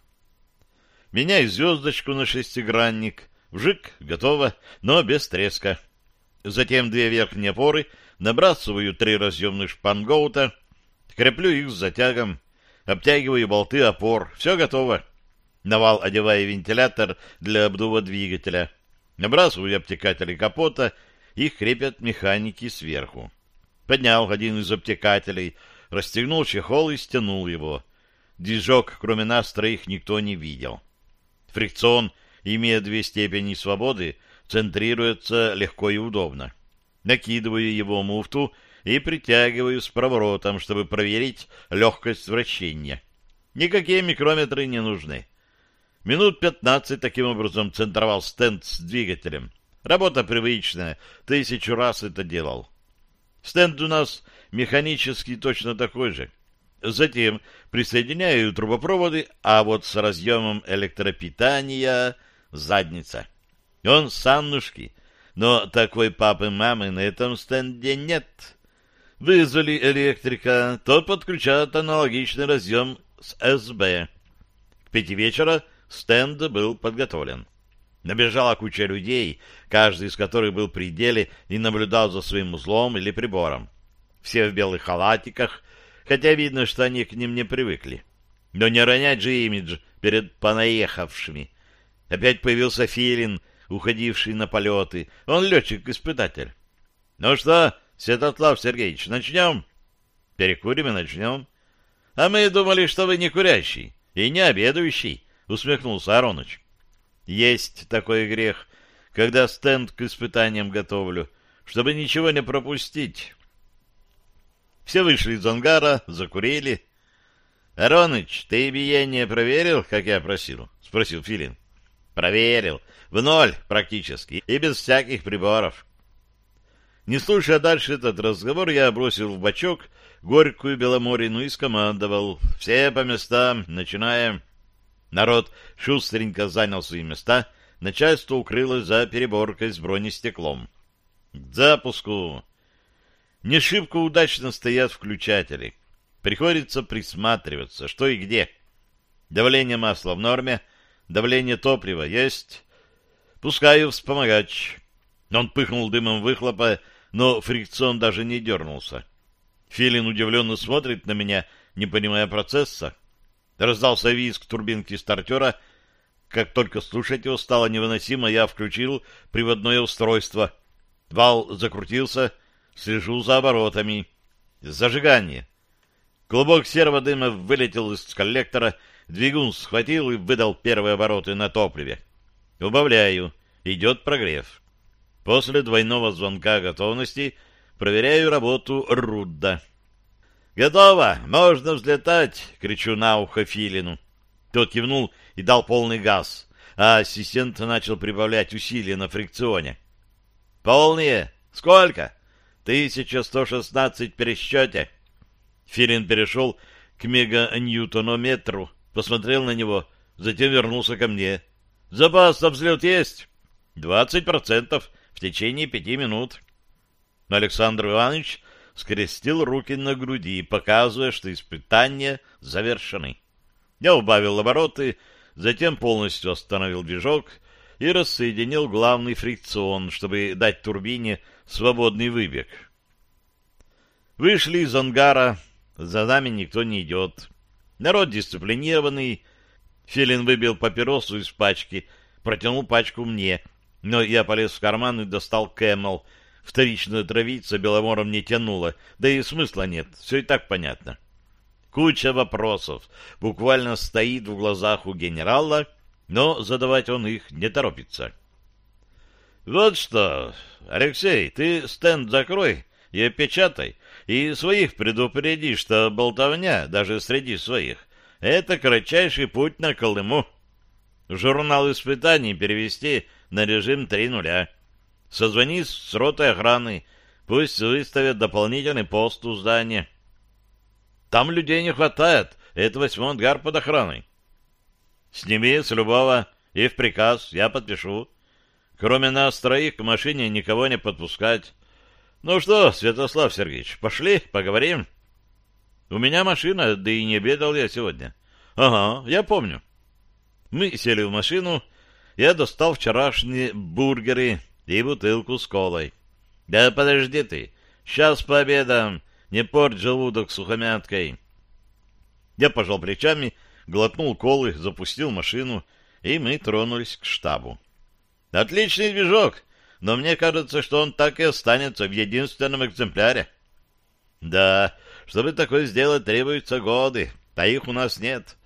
меняю звездочку на шестигранник, вжик, готово, но без треска. Затем две верхние опоры, набрасываю три разъемных шпангоута, креплю их с затягом, обтягиваю болты опор, все готово. Навал одеваю вентилятор для обдува двигателя, набрасываю обтекатели капота, их крепят механики сверху. Поднял один из обтекателей, расстегнул чехол и стянул его. Движок, кроме нас троих, никто не видел. Фрикцион, имея две степени свободы, центрируется легко и удобно. Накидываю его муфту и притягиваю с проворотом, чтобы проверить легкость вращения. Никакие микрометры не нужны. Минут пятнадцать таким образом центровал стенд с двигателем. Работа привычная, тысячу раз это делал. Стенд у нас механически точно такой же. Затем присоединяю трубопроводы, а вот с разъемом электропитания задница. Он саннушки, но такой папы-мамы на этом стенде нет. Вызвали электрика, тот подключает аналогичный разъем с СБ. К пяти вечера стенд был подготовлен. Набежала куча людей, каждый из которых был при деле и наблюдал за своим узлом или прибором. Все в белых халатиках, хотя видно, что они к ним не привыкли. Но не ронять же имидж перед понаехавшими. Опять появился Филин, уходивший на полеты. Он летчик-испытатель. — Ну что, Святослав Сергеевич, начнем? — Перекурим и начнем. — А мы думали, что вы не курящий и не обедающий, — усмехнулся Ароныч. — Есть такой грех. когда стенд к испытаниям готовлю, чтобы ничего не пропустить. Все вышли из ангара, закурили. — Ароныч, ты биение проверил, как я просил? — спросил Филин. — Проверил. В ноль практически. И без всяких приборов. Не слушая дальше этот разговор, я бросил в бачок горькую беломорину и скомандовал. Все по местам, начинаем. Народ шустренько занял свои места, начальство укрылось за переборкой с бронестеклом. К запуску. Не шибко удачно стоят включатели. Приходится присматриваться, что и где. Давление масла в норме, давление топлива есть. Пускаю вспомогач. Он пыхнул дымом выхлопа, но фрикцион даже не дернулся. Филин удивленно смотрит на меня, не понимая процесса. Раздался визг турбинки стартера. Как только слушать его стало невыносимо, я включил приводное устройство. Вал закрутился, слежу за оборотами. Зажигание. Клубок серого дыма вылетел из коллектора, двигун схватил и выдал первые обороты на топливе. Убавляю. Идет прогрев. После двойного звонка готовности проверяю работу Рудда. «Готово! Можно взлетать!» — кричу на ухо Филину. Тот кивнул и дал полный газ, а ассистент начал прибавлять усилия на фрикционе. «Полные! Сколько?» «Тысяча сто шестнадцать в пересчете». Филин перешел к мега-ньютонометру, посмотрел на него, затем вернулся ко мне. «Запас на взлет есть?» «Двадцать процентов в течение пяти минут». Александр Иванович скрестил руки на груди, показывая, что испытания завершены. Я убавил обороты, затем полностью остановил движок и рассоединил главный фрикцион, чтобы дать турбине свободный выбег. Вышли из ангара, за нами никто не идет. Народ дисциплинированный. Филин выбил папиросу из пачки, протянул пачку мне, но я полез в карман и достал Camel — Вторично травиться Беломором не тянуло, да и смысла нет, все и так понятно. Куча вопросов буквально стоит в глазах у генерала, но задавать он их не торопится. «Вот что, Алексей, ты стенд закрой и опечатай, и своих предупреди, что болтовня, даже среди своих, это кратчайший путь на Колыму. Журнал испытаний перевести на режим три нуля». Созвонись с ротой охраны. Пусть выставят дополнительный пост у здания. Там людей не хватает. Это восьмой ангар под охраной. Сними с любого и в приказ я подпишу. Кроме нас троих к машине никого не подпускать. Ну что, Святослав Сергеевич, пошли, поговорим. У меня машина, да и не обедал я сегодня. Ага, я помню. Мы сели в машину, я достал вчерашние бургеры, и бутылку с колой. Да подожди ты, сейчас пообедаем, не порть желудок сухомяткой. Я пожал плечами, глотнул колы, запустил машину, и мы тронулись к штабу. Отличный движок, но мне кажется, что он так и останется в единственном экземпляре. Да, чтобы такое сделать, требуются годы, а их у нас нет.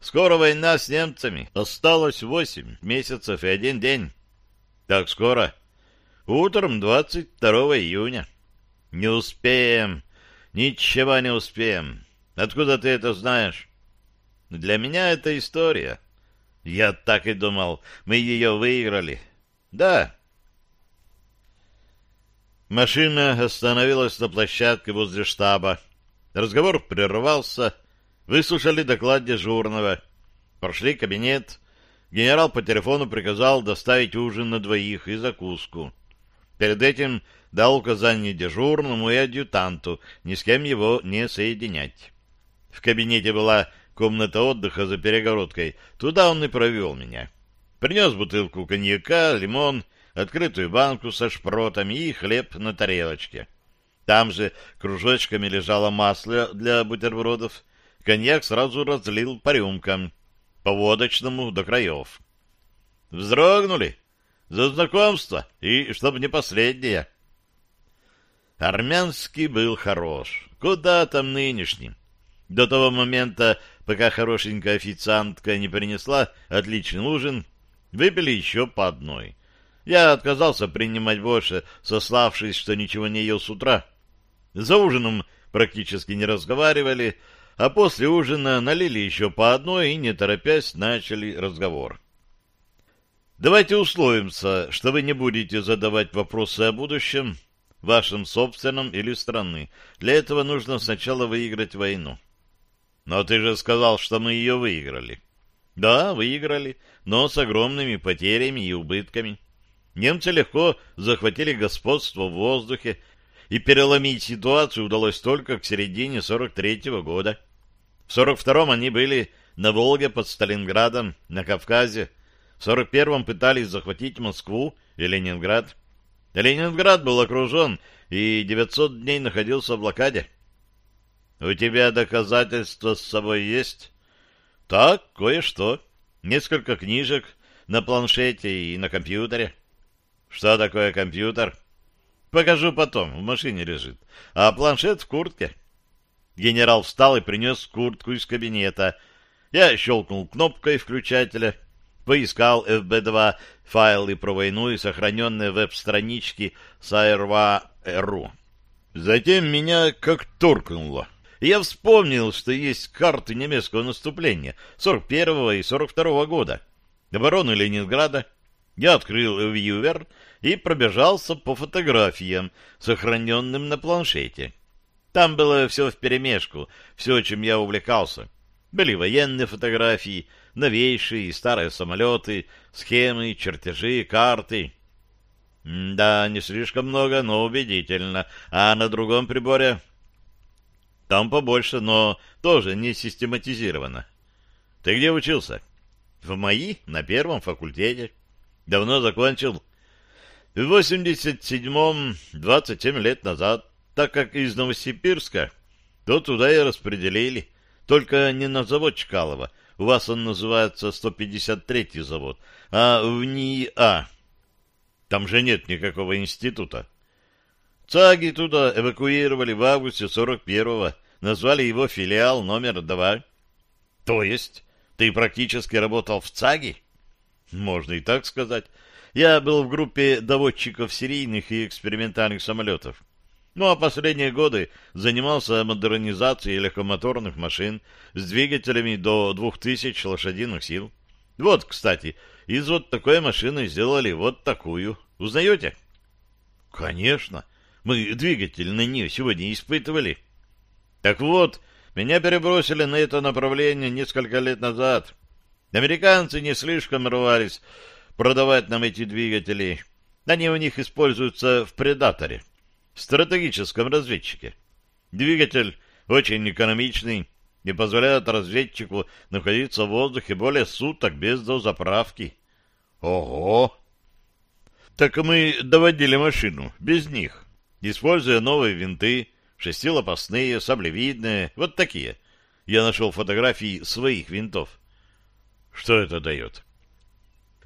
Скоро война с немцами. Осталось восемь месяцев и один день. Так скоро? Утром 22 июня. Не успеем. Ничего не успеем. Откуда ты это знаешь? Для меня это история. Я так и думал. Мы ее выиграли. Да. Машина остановилась на площадке возле штаба. Разговор прервался. Выслушали доклад дежурного. Прошли кабинет. Генерал по телефону приказал доставить ужин на двоих и закуску. Перед этим дал указание дежурному и адъютанту ни с кем его не соединять. В кабинете была комната отдыха за перегородкой. Туда он и провел меня. Принес бутылку коньяка, лимон, открытую банку со шпротами и хлеб на тарелочке. Там же кружочками лежало масло для бутербродов. Коньяк сразу разлил по рюмкам, по водочному до краев. Вздрогнули, за знакомство, и чтобы не последнее. Армянский был хорош. Куда там нынешним? До того момента, пока хорошенькая официантка не принесла отличный ужин, выпили еще по одной. Я отказался принимать больше, сославшись, что ничего не ел с утра. За ужином практически не разговаривали, а после ужина налили еще по одной и, не торопясь, начали разговор. Давайте условимся, что вы не будете задавать вопросы о будущем, вашем собственном или страны. Для этого нужно сначала выиграть войну. Но ты же сказал, что мы ее выиграли. Да, выиграли, но с огромными потерями и убытками. Немцы легко захватили господство в воздухе, и переломить ситуацию удалось только к середине 43-го года. В 42-м они были на Волге под Сталинградом, на Кавказе. В 41-м пытались захватить Москву и Ленинград. Ленинград был окружен и 900 дней находился в блокаде. У тебя доказательства с собой есть? Так, кое-что. Несколько книжек на планшете и на компьютере. Что такое компьютер? Покажу потом, в машине лежит. А планшет в куртке. Генерал встал и принес куртку из кабинета. Я щелкнул кнопкой включателя, поискал FB2 файлы про войну и сохраненные веб-странички с ARWA.ru. Затем меня как торкнуло. Я вспомнил, что есть карты немецкого наступления 41 и 42 года, обороны Ленинграда. Я открыл вьювер и пробежался по фотографиям, сохраненным на планшете. Там было все вперемешку, все, чем я увлекался. Были военные фотографии, новейшие и старые самолеты, схемы, чертежи, карты. Да, не слишком много, но убедительно. А на другом приборе там побольше, но тоже не систематизировано. Ты где учился? В МАИ, на первом факультете. Давно закончил. В 87-м, 27 лет назад, так как из Новосибирска, то туда и распределили. Только не на завод Чкалова. У вас он называется 153-й завод, а в НИИА. Там же нет никакого института. Цаги туда эвакуировали в августе 41-го, назвали его филиал номер два. То есть ты практически работал в ЦАГе? Можно и так сказать. Я был в группе доводчиков серийных и экспериментальных самолетов. Ну а последние годы занимался модернизацией легкомоторных машин с двигателями до 2000 лошадиных сил. Вот, кстати, из вот такой машины сделали вот такую. Узнаете? Конечно. Мы двигатель на нее сегодня испытывали. Так вот, меня перебросили на это направление несколько лет назад. Американцы не слишком рвались продавать нам эти двигатели. Они у них используются в «Предаторе», в стратегическом разведчике. Двигатель очень экономичный и позволяет разведчику находиться в воздухе более суток без дозаправки. Ого! Так мы доводили машину без них, используя новые винты, шестилопастные, саблевидные, вот такие. Я нашел фотографии своих винтов. Что это дает?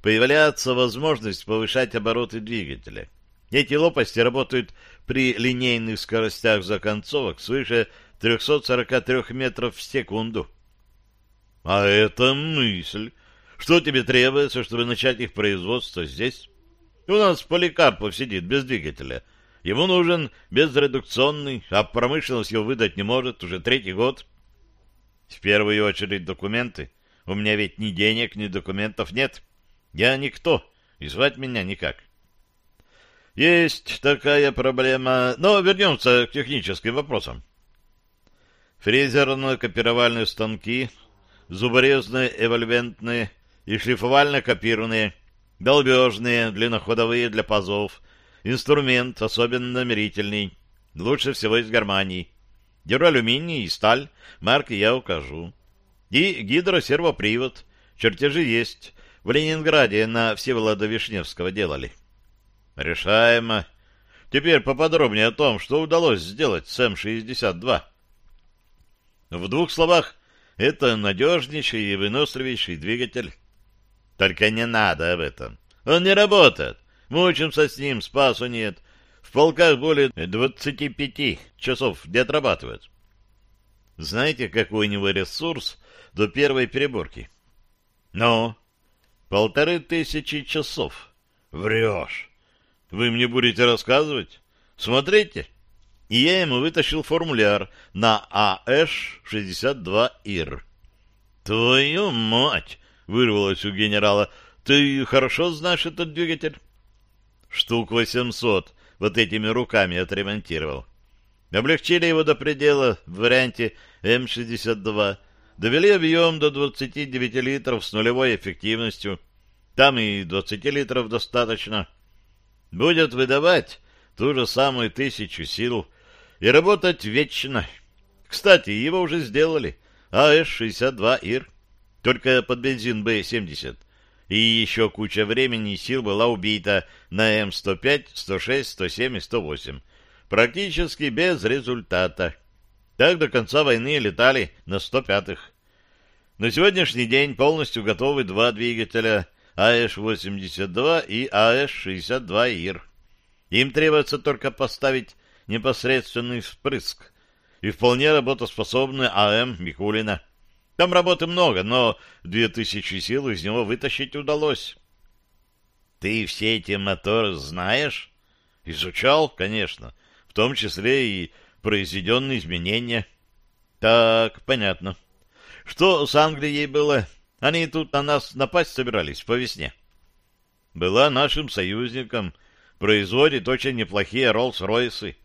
Появляется возможность повышать обороты двигателя. Эти лопасти работают при линейных скоростях законцовок свыше 343 метров в секунду. А это мысль. Что тебе требуется, чтобы начать их производство здесь? У нас Поликарпов сидит без двигателя. Ему нужен безредукционный, а промышленность его выдать не может уже третий год. В первую очередь документы. У меня ведь ни денег, ни документов нет. Я никто, и звать меня никак. Есть такая проблема, но вернемся к техническим вопросам. Фрезерно-копировальные станки, зуборезные, эвольвентные и шлифовально-копированные, долбежные, длинноходовые для пазов, Инструмент особенно намерительный. Лучше всего из Германии. Дюралюминий и сталь. Марки я укажу. И гидросервопривод. Чертежи есть. В Ленинграде на Всеволода Вишневского делали. Решаемо. Теперь поподробнее о том, что удалось сделать с М-62. В двух словах, это надежнейший и выносливейший двигатель. Только не надо об этом. Он не работает. Мучимся с ним, спасу нет. В полках более двадцати пяти часов не отрабатывают. Знаете, какой у него ресурс до первой переборки? Ну, полторы тысячи часов. Врешь. Вы мне будете рассказывать? Смотрите. И я ему вытащил формуляр на АЭШ-62ИР. Твою мать! Вырвалось у генерала. Ты хорошо знаешь этот двигатель? Штук 800 вот этими руками отремонтировал. Облегчили его до предела в варианте М-62. Довели объем до 29 литров с нулевой эффективностью. Там и 20 литров достаточно. Будет выдавать ту же самую тысячу сил и работать вечно. Кстати, его уже сделали. АС-62ИР. Только под бензин Б-70. И еще куча времени и сил была убита на М-105, 106, 107 и 108. Практически без результата. Так до конца войны летали на 105-х. На сегодняшний день полностью готовы два двигателя АЭШ-82 и АЭШ-62ИР. Им требуется только поставить непосредственный впрыск и вполне работоспособный АМ Микулина. Там работы много, но две тысячи сил из него вытащить удалось. Ты все эти моторы знаешь? Изучал, конечно, в том числе и произведенные изменения. Так, понятно. Что с Англией было? Они тут на нас напасть собирались по весне. Была нашим союзником, производит очень неплохие Роллс-Ройсы.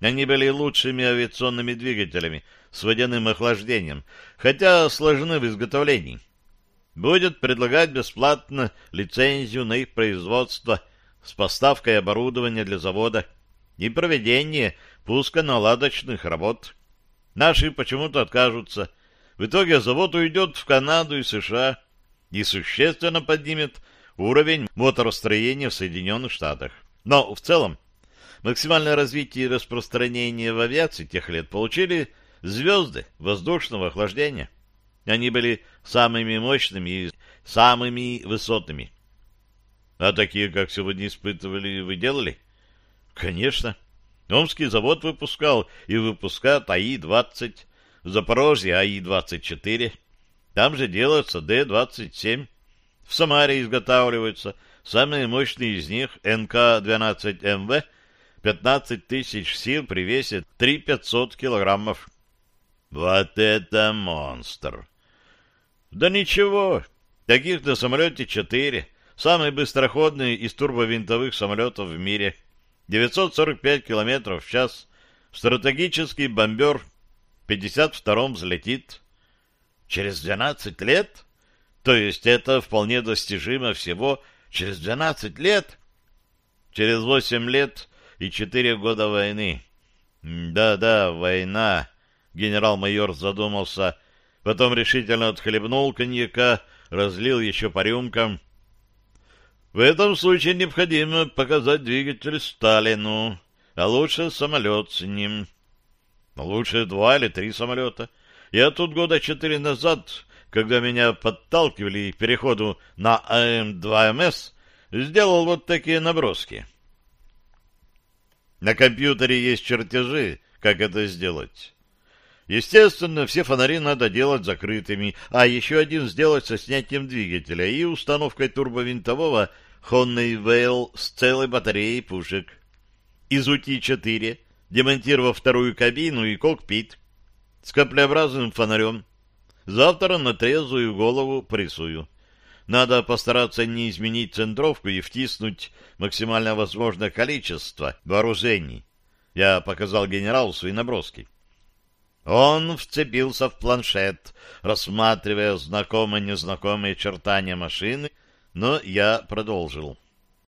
Они были лучшими авиационными двигателями с водяным охлаждением, хотя сложны в изготовлении. Будет предлагать бесплатно лицензию на их производство с поставкой оборудования для завода и проведение пусконаладочных работ. Наши почему-то откажутся. В итоге завод уйдет в Канаду и США и существенно поднимет уровень моторостроения в Соединенных Штатах. Но в целом максимальное развитие и распространение в авиации тех лет получили звезды воздушного охлаждения. Они были самыми мощными и самыми высотными. А такие, как сегодня испытывали, вы делали? Конечно. Омский завод выпускал и выпускает АИ-20, Запорожье АИ-24. Там же делается Д-27. В Самаре изготавливаются самые мощные из них НК-12МВ, 15 тысяч сил при весе 3-500 килограммов. Вот это монстр! Да ничего, таких на самолете четыре. Самый быстроходный из турбовинтовых самолетов в мире. 945 километров в час. Стратегический бомбер. В 52-м взлетит. Через 12 лет? То есть это вполне достижимо всего через 12 лет? Через 8 лет и 4 года войны. Да-да, война. Генерал-майор задумался, потом решительно отхлебнул коньяка, разлил еще по рюмкам. В этом случае необходимо показать двигатель Сталину, а лучше самолет с ним. Лучше два или три самолета. Я тут года четыре назад, когда меня подталкивали к переходу на АМ-2МС, сделал вот такие наброски. На компьютере есть чертежи, как это сделать. Естественно, все фонари надо делать закрытыми, а еще один сделать со снятием двигателя и установкой турбовинтового Honey Вейл с целой батареей пушек. Из УТИ-4, демонтировав вторую кабину и кокпит, с каплеобразным фонарем. Завтра на трезвую голову прессую. Надо постараться не изменить центровку и втиснуть максимально возможное количество вооружений. Я показал генералу свои наброски. Он вцепился в планшет, рассматривая знакомые-незнакомые чертания машины, но я продолжил.